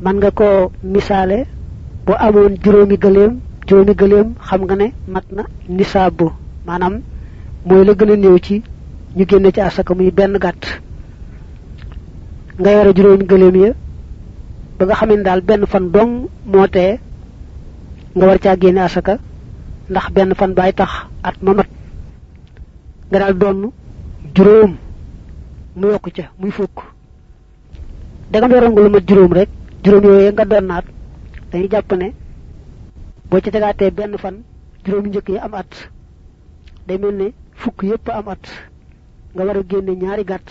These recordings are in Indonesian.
man nga ko misaale bu amoon juróomi gëléem juróomi gëléem xam nga ne mat na nisaabu. Maanaam mooy la gën a ci ñu génne ci asaka muy benn gàtt. Nga yore juróomi gëléem ya ba nga xamee daal benn fan dong moo tee nga war caa génne asaka ndax benn fan baay tax at ma mat. Nga daal donn juróom mu yokk ca muy fukk. Yoroon nga lu mat juróom rek juróom yooyu nga donnaat dañuy jàpp ne boo ci tegaatee benn fan juróomi njëkk yi am at day mel ne fukk yépp am at nga war a génne ñaari gàtt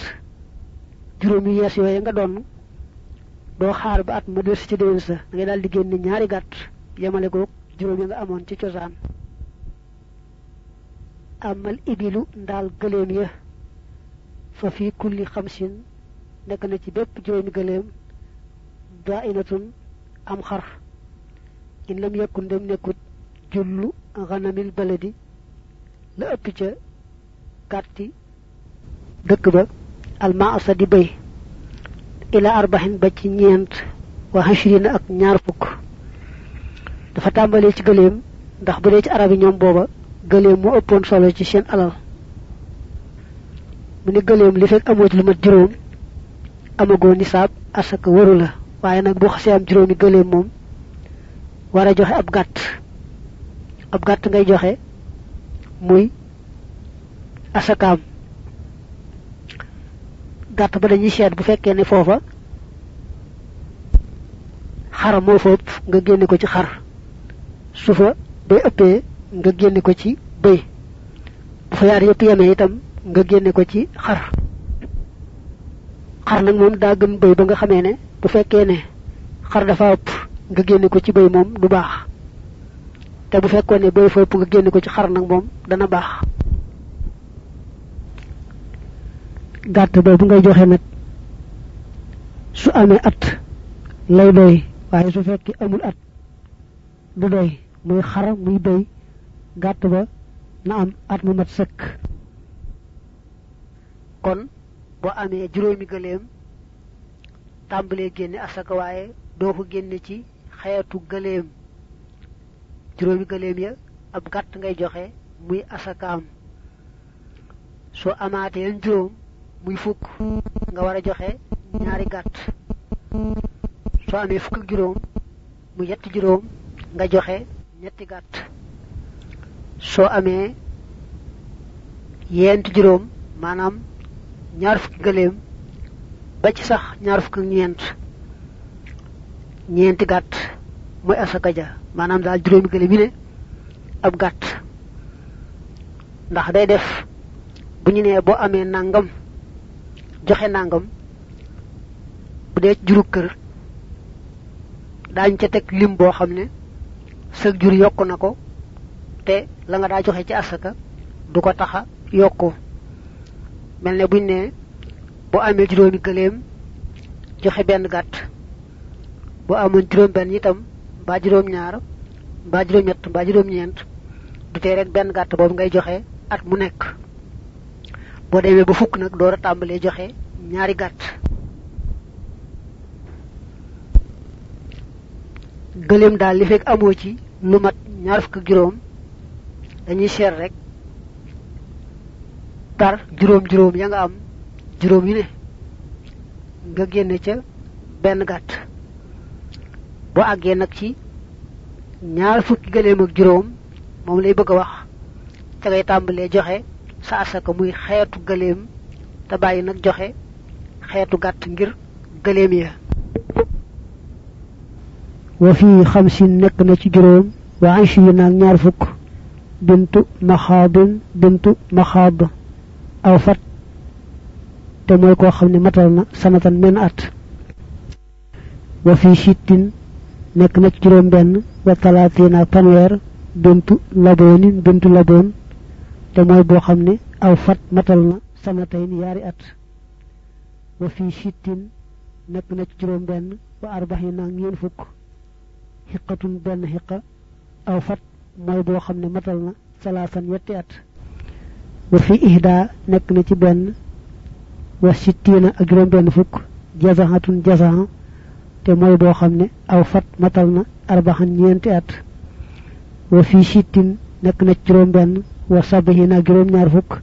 juróom yu yees yooyu nga donn doo xaar ba at ma des ci déwén sa da ngay daal di génne ñaari gàtt yemale ko juróom yi nga amoon ci cosaan. Amal ibilu ndaal gëléem ya fa fi kulli xamsin nekk na ci bépp juróomi daainatun am xar in lam yakun dem nekkut jullu xanamil baladi. La ëpp ca gàtti dëkk ba almaasa di bay. Ila arbaxin ba ci ñeent wa hashrina ak ñaar fukk. Dafa tàmbalee ci gëléem ndax bu dee ci arab yi ñoom booba gëléem moo ëppoon solo ci seen alal. Mu ne gëléem li fekk amoo ci lu mat juróom amagoo nisaab asaka waru waaye nag bu xasee am juróomi gëléem moom war a joxe ab gàtt. Ab gàtt ngay joxe muy asakaam. Gàtt ba dañuy seet bu fekkee ne foofa xara moo fa nga génne ko ci xar. Su fa bay ëppee nga génne ko ci bëy bu fa yaar yëpp yemee itam nga génne ko ci xar. Xar nag moom daa gën bëy ba nga xamee ne bu fekkee ne xar dafa ëpp nga génne ko ci bëy moom du baax. te bu fekkoon ne bëy fa ëpp nga génne ko ci xar nag moom dana baax. gàtt boobu ngay joxe nag su amee at lay doy waaye su fekkee amul at du doy muy xar muy bëy gàtt ba na am at mu mat sëkk. kon boo amee juróomi gëléem tàmbalee génne asaka waaye doo ko génne ci xeetu gëléem juróomi gëléem ya ab gàtt ngay joxe muy asakaam soo amaatee yan juróom muy fukk nga war a joxe ñaari gàtt soo amee fukk ak juróom mu yetti juróom nga joxe ñetti gàtt soo amee yent juróom maanaam ñaar fukki gëléem ba ci sax ñaar fukk ak ñeent. Ñeenti gàtt mooy asaka ja. Maanaam daal juróomi gëléem yi ne ab gàtt. Ndax day def bu ñu nee boo amee nangam joxe nangam bu dee juru kër daañ ca teg lim boo xam ne sëg jur yokku na ko te la nga daa joxe ci asaka du ko taxa yokku. Mel ne buñ ne boo amee juróomi gëléem joxe benn gàtt. Boo amoon juróom benn itam mbaa juróom ñaar mbaa juróom ñett mbaa juróom ñeent du tee rek benn gàtt boobu ngay joxe at mu nekk. Boo demee ba fukk nag door a tàmbalee joxe ñaari gàtt. Gëléem daal li fekk amoo ci lu mat ñaar fukk juróom dañuy seet rek par juróom juróom ya nga am juróom yu ne. Nga génne ca benn gàtt. Boo àggee nag ci ñaar fukki gëléem ak juróom moom lay bëgg a wax. Ca ngay tàmbalee joxe sa asaka muy xeetu gëléem te bàyyi nag joxe xeetu gàtt ngir gëléem ya. Wa fi xamsin nekk na ci juróom wa anchiri naag ñaar fukk. Bintu bintu aw fat te mooy koo xam ne matal na sanatan men at. wa fi sittin nekk na ci juróom benn wa talaatina ak fanweer bintu laboonin bintu laboon te mooy boo xam ne aw fat matal na sanatayn yaari at. wa fi sittin nekk na ci juróom benn wa arbaxina ak ñeen fukk. Xiqatun benn xiqa aw fat mooy boo xam ne matal na salaasan yetti at. wa fi ihda nekk na ci benn wa sittiina ak juróom benn fukk jazahatun jazaha te mooy boo xam ne aw fat matal na arbaxan ñeenti at wa fi sittin nekk na juróom benn wa sabihin ak juróom ñaar fukk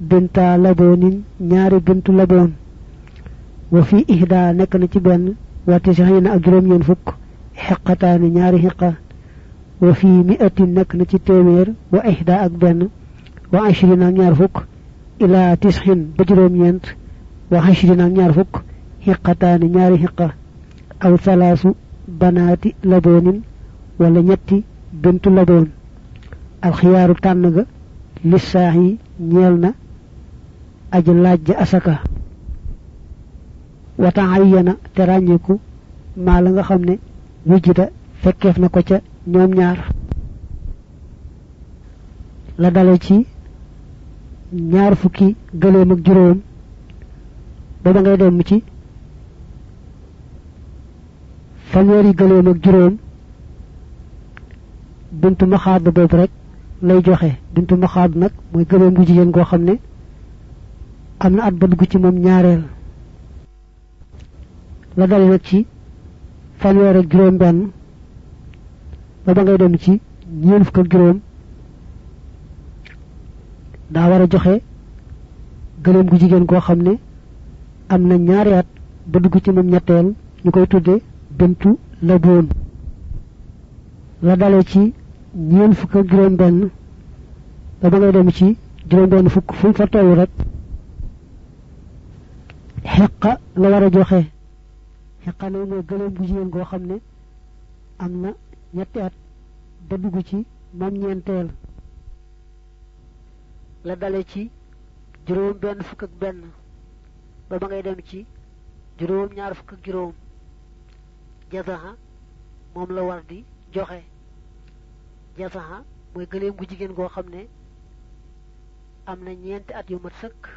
binta laboonin ñaari bintu laboon wa fi ihda nekk na ci benn wa tisihina ak juróom ñeen fukk xeqataani ñaari xiqa wa fi mi'atin nekk na ci téeméer wa ihda ak benn wa ashrina ak ñaar fukk ila tishin ba juróom ñeent ashrina ak ñaar fukk xiqataani ñaari xiqa aw salaasu banaati laboonin wala ñetti bintu laboon alxiyaaru tànn ga lissaax yi ñeel na aji laaj ja asaka wata ayyana te ràññeeku maa la dale ci ñaar fukki gëléem ak juróom ba ba ngay dem ci fanweeri gëléem ak juróom bintu maxaad boobu rek lay joxe. Bintu maxaad nag mooy gëléem gu jigéen goo xam ne am na at ba dugg ci moom ñaareel. La dale nag ci fanweer ak juróom benn ngay dem ci ñeen fukk ak juróom daa war joxe gëléem gu jigéen goo xam am na ñaari at ba dugg ci moom ñetteel ñu koy tudde bintu laboon. La dale ci ñeen fukk ak juróom benn ba ba ngay dem ci juróom benn fukk fu fa toll rek xeqa la war na ñetti at ba dugg ci moom ñeenteel. La dale ci juróom fukk ak ba ba ngay dem ci juróom ñaar fukk ak juróom jasaxa moom la war di joxe. jasaxa mooy gëléem gu jigéen goo xam ne am na ñeenti at yu mat sëkk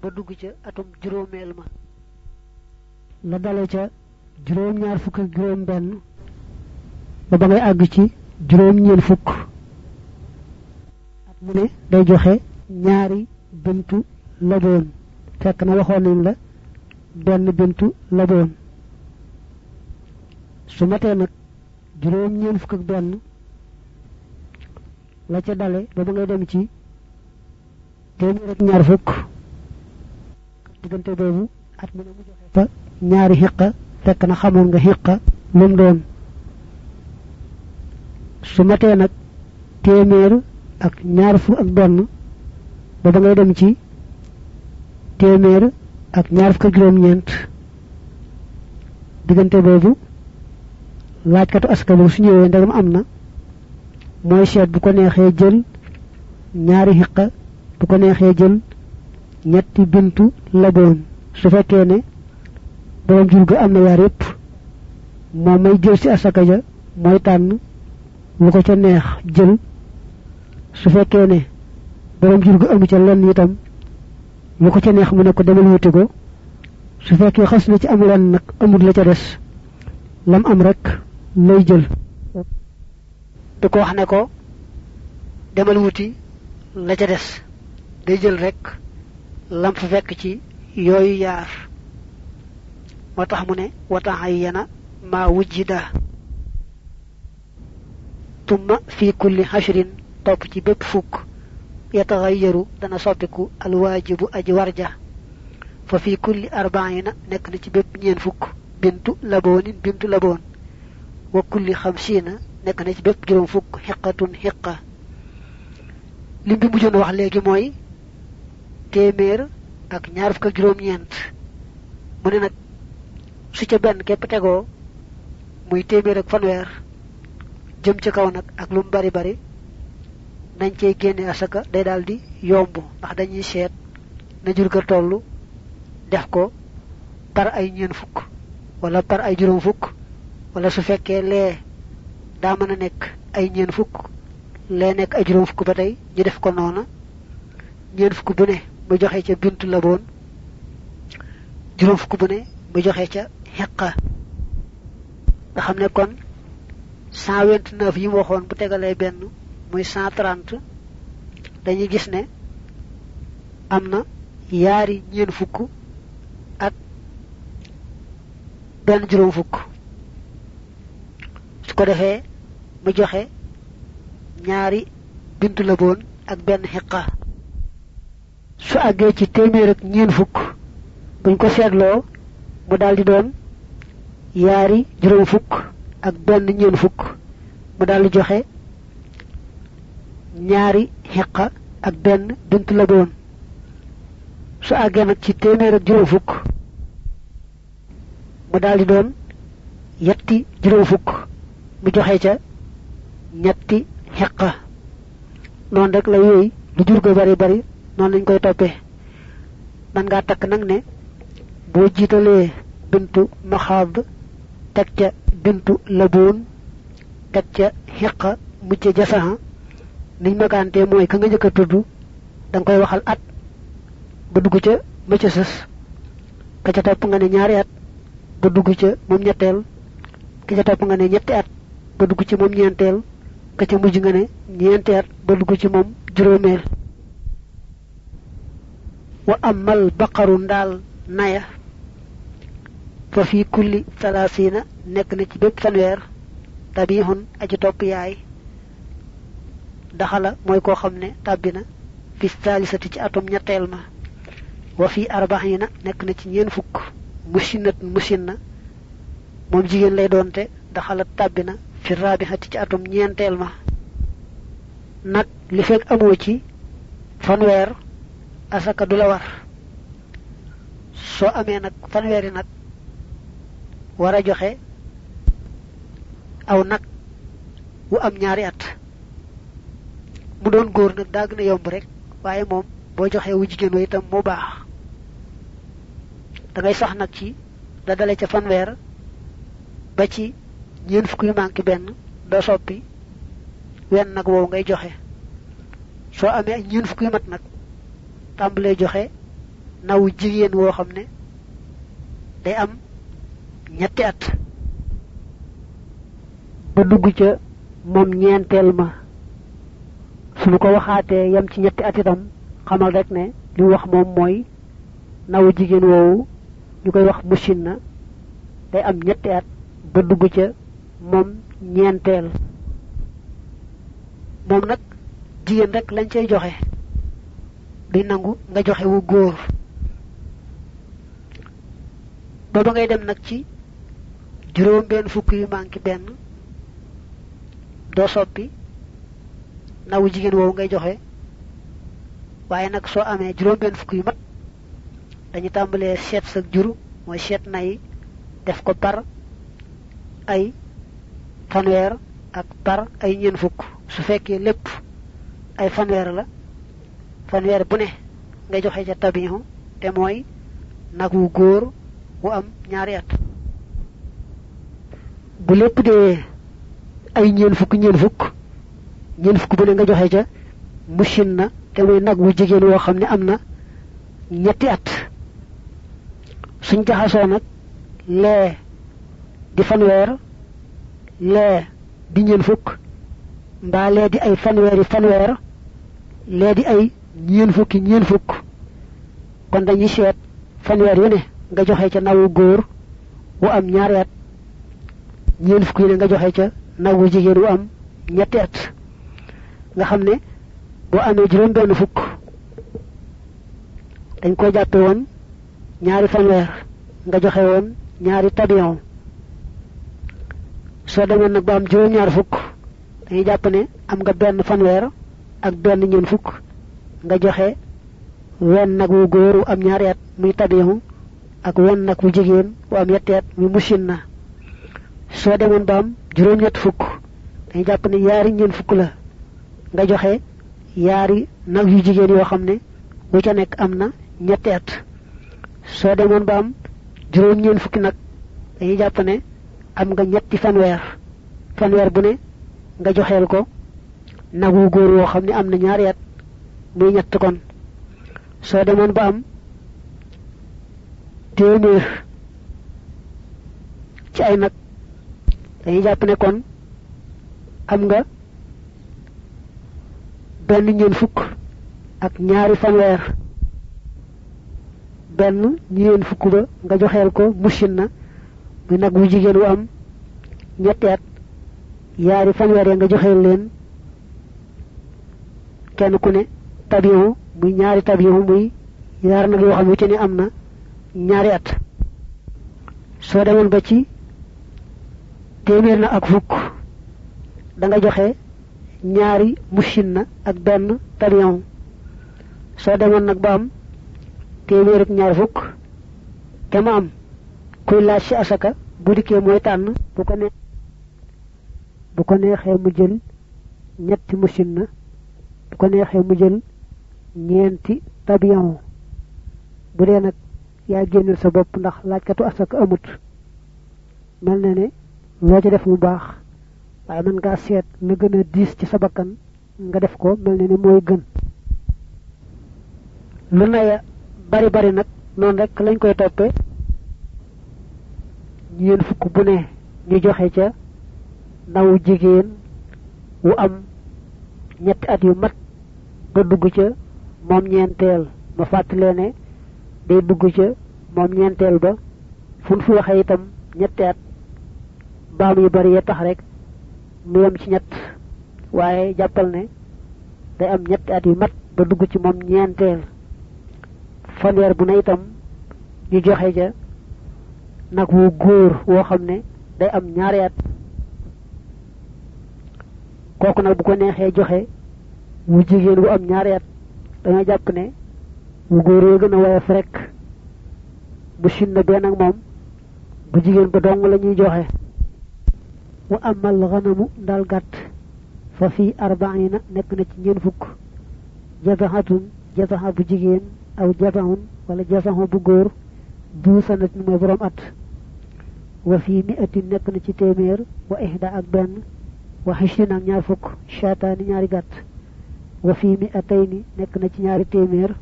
ba dugg ca atum juróomeel ma. la dale ca juróom ñaar fukk ak juróom benn ba ba ngay àgg ci juróom ñeen fukk. at mu ne day joxe ñaari bintu laboon fekk na waxoon nañ la benn bintu laboon su matee nag juróom ñeen fukk ak benn la ca dale ba ba ngay dem ci téeméer ak ñaar fukk. Diggante boobu at mu ne mu joxe fa ñaari xiqa fekk na xamoon nga xiqa lu mu doon. Su matee nag téeméer ak ñaar ak benn ba ba ngay dem ci téeméer ak ñaar fukk ak juróom-ñeent. Diggante boobu laajkatu askanu su ñëwee ndegam am na mooy seet bu ko neexee jël ñaari xiqa bu ko neexee jël ñetti bintu laboon. Su fekkee ne borom jur ga am na yaar yépp moom may jël ci asaka ja mooy tànn lu ko ca neex jël. Su fekkee ne borom jur ga amu ca lenn itam lu ko ca neex mu ne ko demal wuti ko su fekkee xas na ci am lenn nag amul la ca des lam am rek lay jël du ko wax ne ko demal wuti la ca des day jël rek lam fa fekk ci yooyu yaar moo tax mu ne wataxayyana ma wujjida tumma fi kulli hashrin topp ci bépp fukk yataxayyaru dana soppiku alwaajibu aji warja fa fi kulli arbaina nekk na bintu laboonin bintu laboon wa kulli xamsiina nekk na ci bépp juróom fukk xiqatun xiqa lim ak ñaar fukk ak juróom-ñeent mu ne nag su ca benn képp tegoo muy téeméer ak fanweer jëm bari nañ cey génne asaka day daal di yomb ndax dañuy seet na jur ga toll def ko par ay ñeen fukk wala par ay juróom fukk wala su fekkee lee daa mën a nekk ay ñeen fukk lee nekk ay juróom fukk ba tey ñu def ko noona. Ñeen fukk bu ne mu joxe ca bintu laboon juróom fukk bu ne mu joxe ca xeqa nga xam ne kon cent vingt neuf yi mu waxoon bu tegalee benn muy cent trente dañuy gis ne am na yaari ñeen fukk ak benn juróom fukk. Su ko defee mu joxe ñaari bintu la boon ak benn xiqa. Su àggee ci téeméer ak ñeen fukk buñ ko seetloo mu daldi doon yaari juróom fukk ak benn ñeen fukk. Mu daldi joxe ñaari xiqa ak benn bintu la boon su àggee nag ci téeméer ak juróom fukk mu daldi doon yetti juróom fukk. Mu joxe ca ñetti noonu rek la lu jur go bari bari noonu lañ koy toppee. Man ngaa takk nag ne boo jiitalee bintu maxaad teg ca bintu labuun teg ca jasaha niñ magantee mooy ka nga njëkk a tudd da koy waxal at ba dugg ca ma ca sës. Ka ca topp nga ne ñaari at ba dugg ca moom ñetteel. Ka ca topp nga ne ñetti at ba dugg ci moom ñeenteel. Ka ca mujj nga ne ñeenti at ba dugg ci moom juróomeel. Wa amal baqaru ndaal naya. Fa fi kulli salaasina nekk na ci bépp fanweer. Tabihun aji topp yaay daxala mooy koo xam ne na fi saalisati ci atom ñetteel ma. wa fi arbaxina nekk na ci ñeen fukk. Musinat musinna moom jigéen lay doonte daxala tàbbi na fi raabixati ci atom ñeenteel ma. Nag li fekk amoo ci fanweer asaka du la war. Soo amee nag fanweeri nag war a aw nag wu am ñaari at mu doon góor nag daa gën a yomb rek waaye moom boo joxee wu jigéen wa itam moo baax. Da ngay sax nag ci da dale ca fanweer ba ci ñeen fukk yu manqué benn doo soppi wenn nag woowu ngay joxe. Soo amee ñeen fukk yu mat nag tàmbalee joxe nawu jigéen woo xam ne day am ñetti at. Ba dugg ca moom ñeenteel ma suñu ko waxaatee yam ci ñetti at itam xamal rek ne li wax moom mooy nawu jigéen woowu ñu koy wax musin na day am ñetti at ba dugg ca moom ñeenteel. Moom nag jigéen rek lañ cay joxe. Duy nangu nga joxe wu góor. Ba ba ngay dem nag ci juróom benn fukk yu manqué benn doo soppi nawu jigéen woowu ngay joxe. Waaye nag soo amee juróom benn fukk yu mat dañu tàmbalee seet sa jur mooy seet nay def ko par ay fanweer ak par ay ñeen fukk. Su fekkee lépp ay fanweer la fanweer bu ne nga joxe ca tabihu te mooy nag wu wu am ñaari at. Bu lépp dee ay ñeen ñeen ñeen fukk bu ne nga joxe ca musin na te muy nag wu jigéen woo xam ne am na ñetti at. Suñ jaxasoo nag lee di fanweer lee di ñeen fukk mbaa lee di ay fanweeri fanweer lee di ay ñeen fukki ñeen fukk. Kon dañuy seet fanweer yu ne nga joxe ca nawu góor wu am ñaari at ñeen fukk yu ne nga joxe ca nawu jigéen wu am ñetti at nga xam ne boo amee juróom fukk dañ ko jàppe woon ñaari fanweer nga joxe woon ñaari tabion soo demoon nag ba am juróom ñaar fukk dañuy jàpp ne am nga benn fanweer ak benn ñeen fukk nga joxe wenn nag wu góor am ñaari at muy tabihu ak wenn nag wu jigéen wu am yetti at muy musin na soo demoon ba am juróom ñett fukk dañuy jàpp ne yaari ñeen fukk la nga joxe yaari nag yu jigéen yoo xam ne wu ca nekk am na ñetti at. soo demoon ba am juróom ñeen fukki nag dañuy jàpp ne am nga ñetti fanweer. Fanweer bu ne nga joxeel ko nag wu góor woo xam ne am na ñaari at muy ñett kon. soo demoon ba am téeméer ci ay nag dañuy jàpp ne kon am nga benn ñeen fukk ak ñaari fanweer. Benn ñeen fukk ba nga joxeel ko musin na muy nag wu jigéen wu am ñetti at. Yaari fanweer ya nga joxe leen kenn ku ne tabiyon muy ñaari tabiyon muy yaar nag yoo xam ne ci ne am na ñaari at. Soo demoon ba ci téeméer na ak fukk da nga joxe ñaari mushin na ak benn tabiyon soo demoon nag ba am téeméer ak ñaar fukk te am kuy laaj ci asaka bu dikkee mooy tànn bu ko ne bu ko neexee mu jël ñetti mushin na bu ko neexee mu jël ñeenti bu dee nag yaa sa bopp ndax laajkatu asaka amut mel na ne loo def mu baax waaye mën ngaa seet la gën a diis ci sa bakkan nga def ko mel na ne mooy gën. Lu naya bari bari nag noonu rek lañ koy toppe ñeen fukk bu ne ñu joxe ca ndaw jigéen wu am ñetti at yu mat ba dugg ca moom ñeenteel. Ma fàttalee ne day dugg ca moom ñeenteel ba. Fu fi waxee itam ñetti at. Baam bari ya tax rek mu yem ci ñett. Waaye jàppal ne day am ñetti at yu mat ba dugg ci moom ñeenteel. Fanweer bu ne itam ñu joxe ja nag wu góor woo xam ne day am ñaari at. Kooku nag bu ko neexee joxe wu jigéen wu am ñaari at danga jàpp ne wu góor yoo gën a rek. Bu sinna benn ak moom bu jigéen ba dong la joxe واما الغنم دالغات ففي أربعين نك نك نين فك جبهة جبهة بجيجين أو جبهة ولا جبهة بغور دو سنة مبرم وفي مئة نك نك تيمير وإحدى أكبان وحشنا نيار فك شاتان نياري وفي مئتين نك نك نياري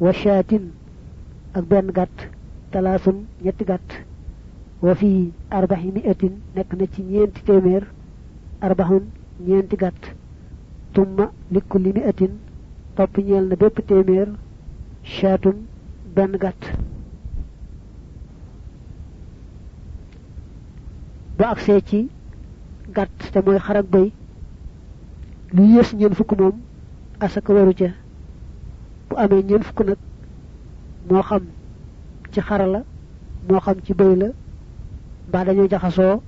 وشاتين أكبان غات تلاسن يت غات wa fii arbaxi miatin nekk na ci ñeenti téeméer arbaxun ñeenti gàtt tumma likulli miatin topp ñeel na bépp téeméer shaatun benn gàtt ba agsee ci gàtt te mooy xar ak bëy lu yées ñeen fukk moom asaka waru ca. Bu amee ñeen fukk nag moo xam ci xara la moo xam ci bëy la mbaa dañoo jaxasoo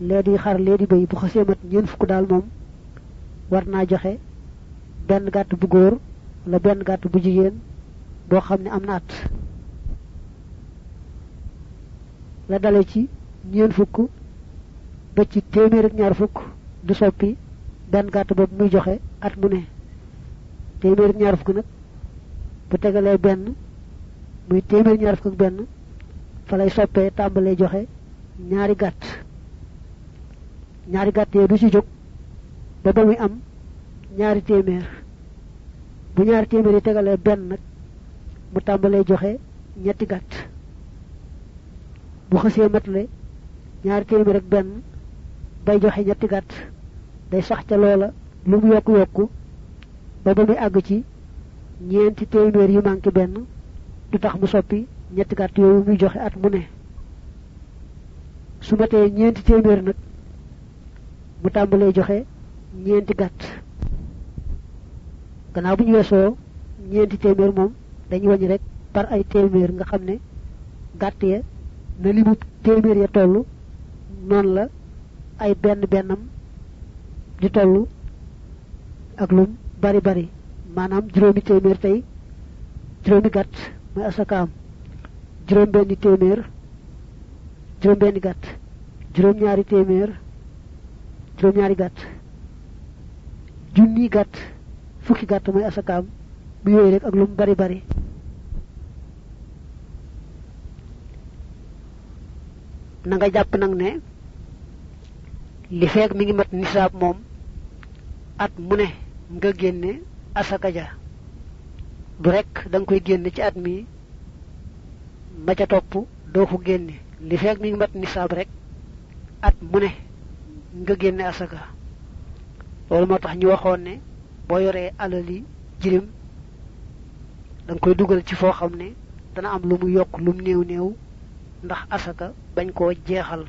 lee di xar lee bëy bu xasee mat ñeen fukk daal moom war naa joxe benn gàtt bu góor wala benn gàtt bu jigéen boo xam ne am na at. La dale ci ñeen fukk ba ci téeméer ak ñaar fukk du soppi benn gàtt boobu muy joxe at mu ne. Téeméer ñaar fukk nag bu tegalee benn muy téeméer ñaar fukk ak benn fa lay soppee tàmbalee joxe ñaari gàtt. ñaari gàtt yooyu du ci jóg ba ba muy am ñaari téeméer. bu ñaari téeméer yi tegalee benn nag mu tàmbalee joxe ñetti gàtt. bu xësee matale ñaari téeméer ak benn bay joxe ñetti gàtt. day sax ca loola lu mu yokku yokku ba ba muy àgg ci ñeenti téeméer yu benn du tax mu soppi ñetti gàtt yooyu muy joxe at mu ne. Su matee ñeenti téeméer nag mu tàmbalee joxe ñeenti gàtt. Gannaaw bu ñu weesoo ñeenti téeméer moom dañuy wañ rek par ay téeméer nga xam ne gàtt ya na limu téeméer ya toll noonu la ay benn bennam di toll ak lum bari bari. Maanaam juróomi téeméer tey juróomi gàtt mooy asakaam juróom benni téeméer juróom benni gàtt juróom ñaari téeméer juróom ñaari gàtt junni gàtt fukki gàtt mooy asakaam bu yooyu rek ak lum bari bari. Na nga jàpp nag ne li mi ngi mat nisaab moom at mu ne nga génne asaka ja. Du rek da koy génne ci at mi ma ca topp doo ko génne. Li feeg mi ngi mat nisaab rek at mu ne nga génne asaka. Loolu moo tax ñu waxoon ne boo alali jirim da koy dugal ci foo xam ne dana am lu mu yokk lu mu néew néew ndax asaka bañ koo jeexal.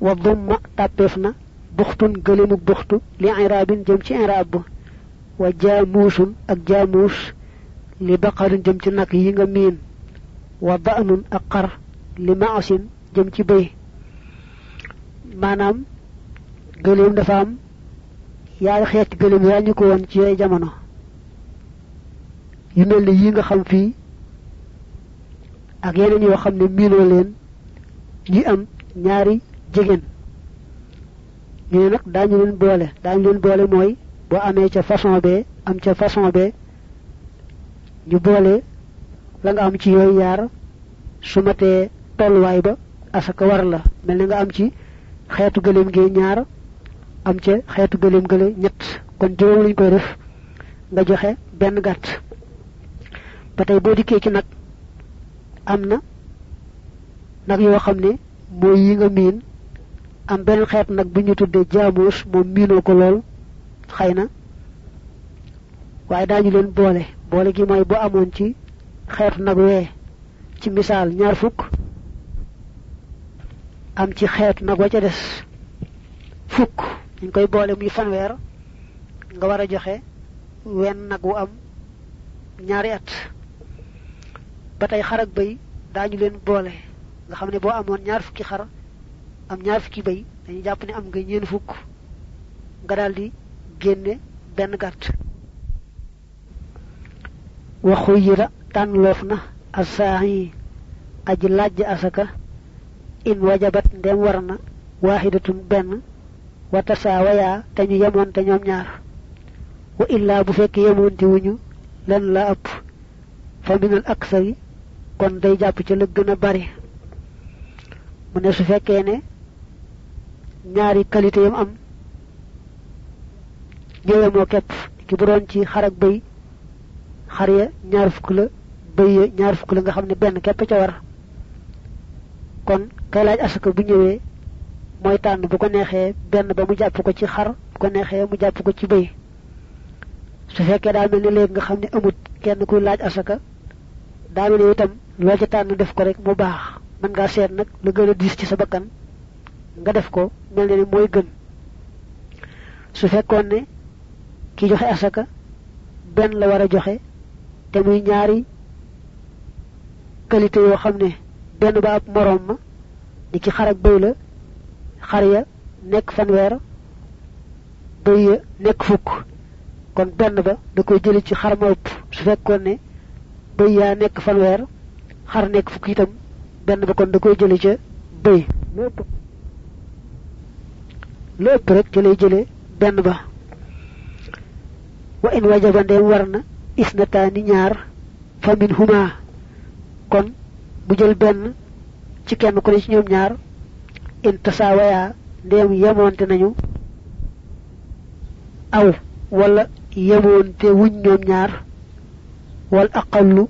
Wa dhamma tapefna buxtun gëlemu buxtu li irabin jëm ci irab wa jamusun ak jamus li baqarin jëm ci nak yi nga miin. Wa ba'nun ak xar li ma'asin jëm ci bëy maanaam gëleem dafa am yaay xeeti gëleem yaa ñu ko woon ci ay jamono. Yu mel ni yi nga xam fii ak yeneen yoo xam ne miinoo leen ñi am ñaari jigéen. Ñu ne nag leen boole. Daañu leen boole mooy boo amee ca façon bee am ca façon bee ñu boole la nga am ci yooyu yaar su matee tolluwaay ba asaka war la. Mel ni nga am ci xeetu gëléem gi ñaar am ca xeetu gëléem gële ñett. Kon juróom lañ koy def nga joxe benn gàtt. Ba tey boo dikkee ci nag am na nag yoo xam ne mooy yi nga miin. Am benn xeet nag bu ñu tuddee moom miinoo lool xëy na waaye leen boole boole gi mooy bu amoon ci xeetu nag wee ci misaal ñaar fukk am ci xeetu nag wa ca des fukk ñu koy boole muy fanweer nga war a joxe wenn nag wu am ñaari at. Ba tey xar bëy daañu leen boole nga xam ne boo amoon ñaar fukki xar am ñaar fukki bëy dañu jàpp ne am nga ñeen fukk nga daal di génne benn waxu yira tànnloof na asaahi aji asaka. In wajabat ndem war na waaxidatun benn. Wa tasaawaya te ñu yemoon ñaar. Wa illaa bu fekk yemoonte wuñu len la fa minal aksari kon day jàpp ci la bari. Mu ne su fekkee ne ñaari yam am ñëwemoo képp. Ki bu doon ci xar ak bëy xar ya ñaar fukk la bëy ya ñaar fukk la nga xam ne benn képp ca war. Kon kay laaj asaka bu ñëwee mooy tànn bu ko neexee benn ba mu jàpp ko ci xar bu ko neexee mu jàpp ko ci bëy. Su fekkee daa mel ni léegi nga xam ne amut kenn kuy laaj asaka daa mel ni itam loo ca tànn def ko rek mu baax. Mën ngaa seet nag lu gën diis ci sa bakkan nga def ko mel ne ni mooy gën. Su fekkoon ne ki joxe asaka benn la war a joxe te muy ñaari qualité yoo xam ne benn ba ab moroom ma ni ki xar ak bëy la xar ya nekk fanweer bëy ya nekk fukk. Kon benn ba da koy jëli ci xar ma ëpp. Su fekkoon ne bëy yaa nekk fanweer xar nekk fukk itam benn ba kon da koy jëli ca bëy. Lépp rek ci lay benn ba. Wa in wajaba ndeem war na isnataani ñaar fa min huma kon mu jël benn ci kenn ku ne ci ñoom ñaar in tasaawaya ndeem yemoonte nañu aw wala yemoonte wuñ ñoom ñaar wal aqallu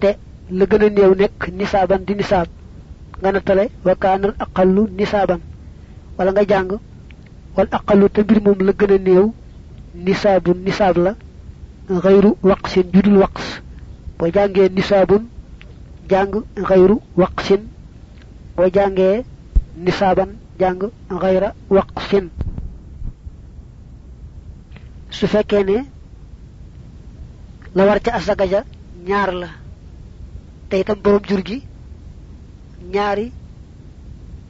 te la gën a néew nekk nisaaban di nisaab. Nga nattale wa kaanal aqallu nisaaban. Wala nga jàng wal aqallu te mbir moom la gën a néew nisaabun nisaab la xayru waqsin judul waqs boo jàngee nisaabun jàng xayru waqsin boo jàngee nisaaban jàng xayra waqsin su fekkee ne la war ca asaka ja ñaar la. te itam borom jur ñaari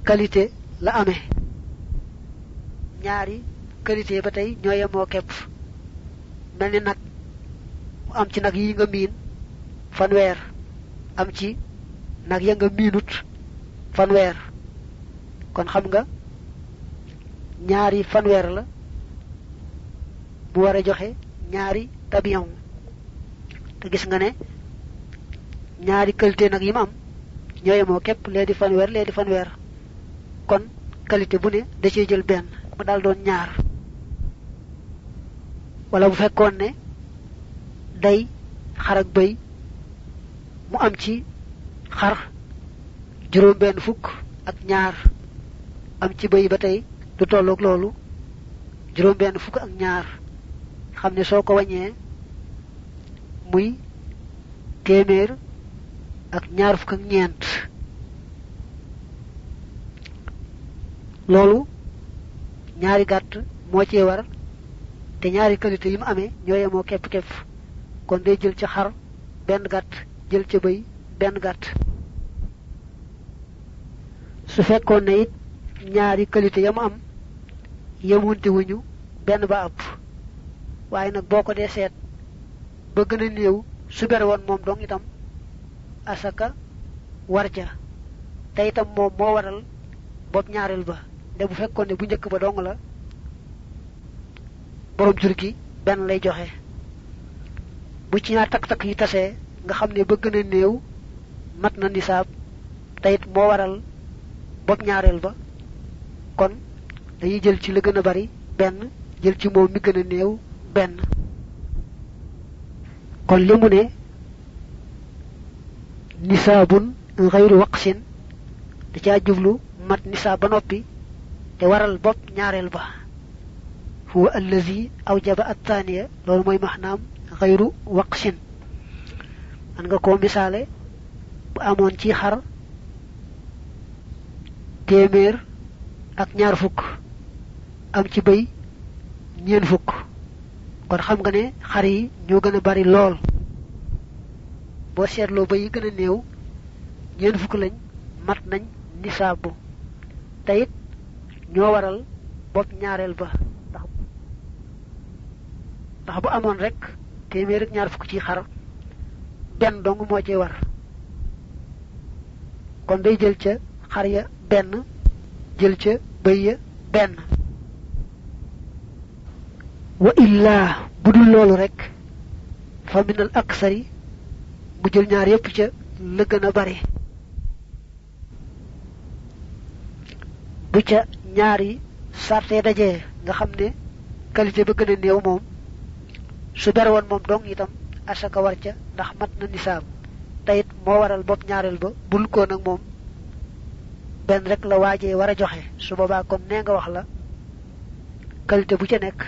qualité la amee. ñaari qualité ba tey ñoo yemoo képp am ci nag yi nga miin fanweer am ci nag ya nga miinut fanweer. Kon xam nga ñaari fanweer la mu war a joxe ñaari tabiyon. Te gis nga ne ñaari qualité nag yi mu am ñoo yemoo képp lee di fanweer lee di fanweer. Kon qualité bu ne da cee jël benn mu daal doon ñaar. Wala bu fekkoon day xar ak bëy mu am ci xar juróom benn fukk ak ñaar. Am ci bëy ba tey du tolloog loolu juróom benn fukk ak ñaar. Xam ne soo ko muy téeméer ak ñaar fukk ak ñeent. Loolu ñaari gàtt moo cee war te ñaari qualité yi mu amee ñoo yemoo képp képp kon day jël ci xar benn gàtt jël ca bëy benn gàtt. Su fekkoon ne it ñaari qualité ya mu am yemunte wuñu benn ba ëpp. Waaye nag boo ko dee seet ba gën a néew su bere woon moom dong itam asaka war ca. Te itam moom moo waral bopp ñaareel ba. Nde bu fekkoon ne bu njëkk ba dong la borom jur gi lay joxe bu ci ñaar tak-tak yi tasee nga xam ne ba gën a néew mat na nisaab te it moo waral bopp ñaareel ba. Kon dañuy jël ci la gën a bari benn jël ci moom mi gën a néew benn. Kon li mu ne nisaabun xayru waqsin da caa jublu mat nisaab ba noppi te waral bopp ñaareel ba. Huwa allazi awjaba athaniya loolu mooy maxnaam xayru waqsin man nga koo misaale bu amoon ci xar téeméer ak ñaar fukk am ci bëy ñeen fukk. Kon xam nga ne xar yi ñoo gën a bari lool. Boo seetloo ba yi gën a néew ñeen fukk lañ mat nañ nisaabu. Te it ñoo waral bopp ñaareel ba. Ndax bu amoon rek téeméer ak ñaar fukk ci xar benn dong moo ci war. Kon day jël ca xar ya benn jël ca bëy ya benn. Wa illa budul loolu rek fa min al aksari mu jël ñaar yépp ca la gën a bari bu ca ñaari sarte dajee nga xam ne qualité ba gën a moom su ber woon moom dong itam asaka war ca ndax mat na nisaab tayit moo waral bopp ñaareel ba bul ko nag moom benn rek la waajee war a joxe su boobaa kon nee nga wax la qualité bu ca nekk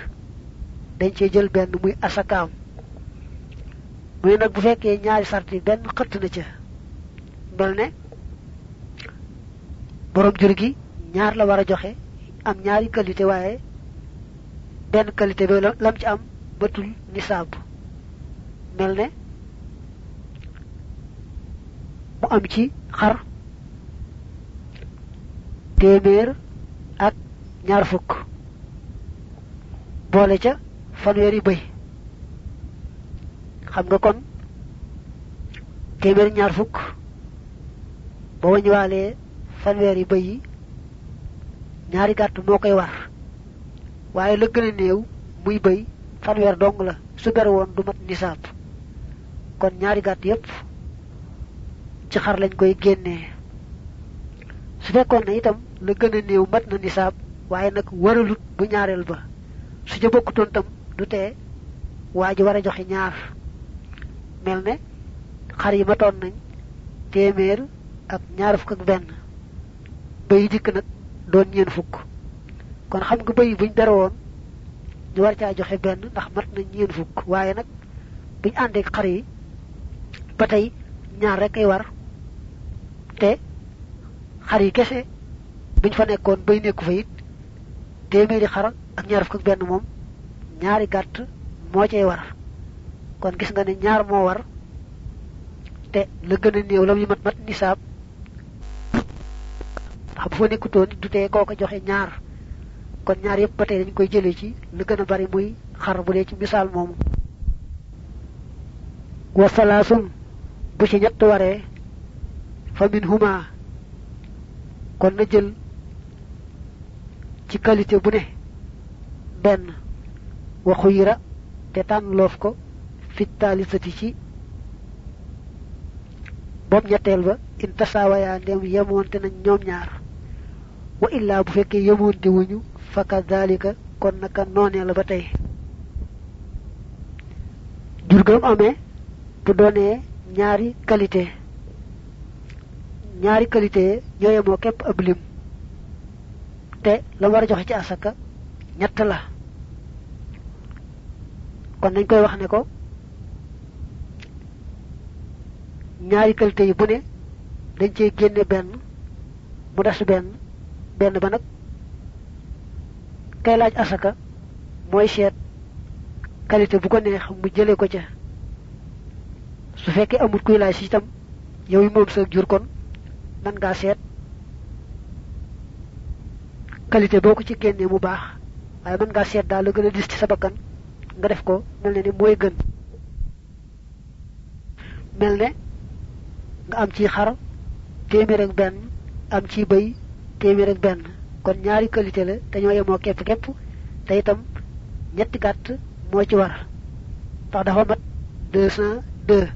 dañ cee jël benn muy asakaam muy nag bu fekkee ñaari sarti benn xëtt na ca mel ne borom jur gi ñaar la war joxe am ñaari qualité waaye benn qualité bi lam ci am batul nisaab. Mel ne mu am ci xar téeméer ak ñaar fukk. Boole ca fanweeri bëy. Xam nga kon téeméer ñaar fukk. Ba wañuwaalee fanweeri bëy yi ñaari gàtt moo koy war. Waaye la gën a néew muy bëy fanweer dong la su ber woon du mat nisaab kon ñaari gàtt yépp ci xar lañ koy génnee su fekkoon na itam la gën a néew mat na nisaab waaye nag waralut bu ñaareel ba. Su ca bokkutoon tam du tee waa ji war a joxe ñaar. Mel ne xar yi matoon nañ téeméer ak ñaar fukk ak benn. Bëy dikk nag doon ñeen fukk. Kon xam nga bëy buñ woon ñu war caa joxe benn ndax mat nañ ñeen fukk. Waaye nag buñ àndeek xar yi ba tey ñaar rek ay war. Te xar yi kese buñ fa nekkoon bay nekku fa it téeméeri xar ak ñaar fukk benn moom ñaari gàtt moo cay war. Kon gis nga ne ñaar moo war te la gën a néew la muy mat mat nisaab ndax bu fa nekkutoon du tee kooko joxe ñaar kon ñaar yépp ba tey dañ koy jëlee ci lu gën a bari muy xar bu dee ci misaal moomu. Wa salaasun bu ci ñett waree fa min huma kon na jël ci qualité bu ne benn wa xuyira te tànn loof ko fit taalisati ci bopp ñetteel ba in tasaawaya ndem yemoonte nañ ñoom ñaar wa illaa bu fekkee yemoonte wuñu fa kadalika kon naka noonee la ba tey. Jur gam amee bu doonee ñaari qualité. Ñaari qualité ñoo yemoo képp ab lim. Te la war a joxe ci asaka ñett la. Kon nañ koy wax ne ko ñaari qualité yi bu ne dañ cey génne benn mu des benn benn ba nag kay laaj asaka mooy seet qualité bu ko neex mu jëlee ko ca. su fekkee amul kuy laaj itam yow moom sa jur kon man ngaa seet qualité boo ci génnee mu baax waaye mën ngaa seet daal la gën a dis ci sa bakkan nga def ko mel ne ni mooy gën. mel ne nga am ci xar téeméer ak benn am ci bëy téeméer ak benn kon ñaari qualité la dañoo yemoo képp képp te itam ñetti gàtt moo ci war ndax dafa mat deux cent deux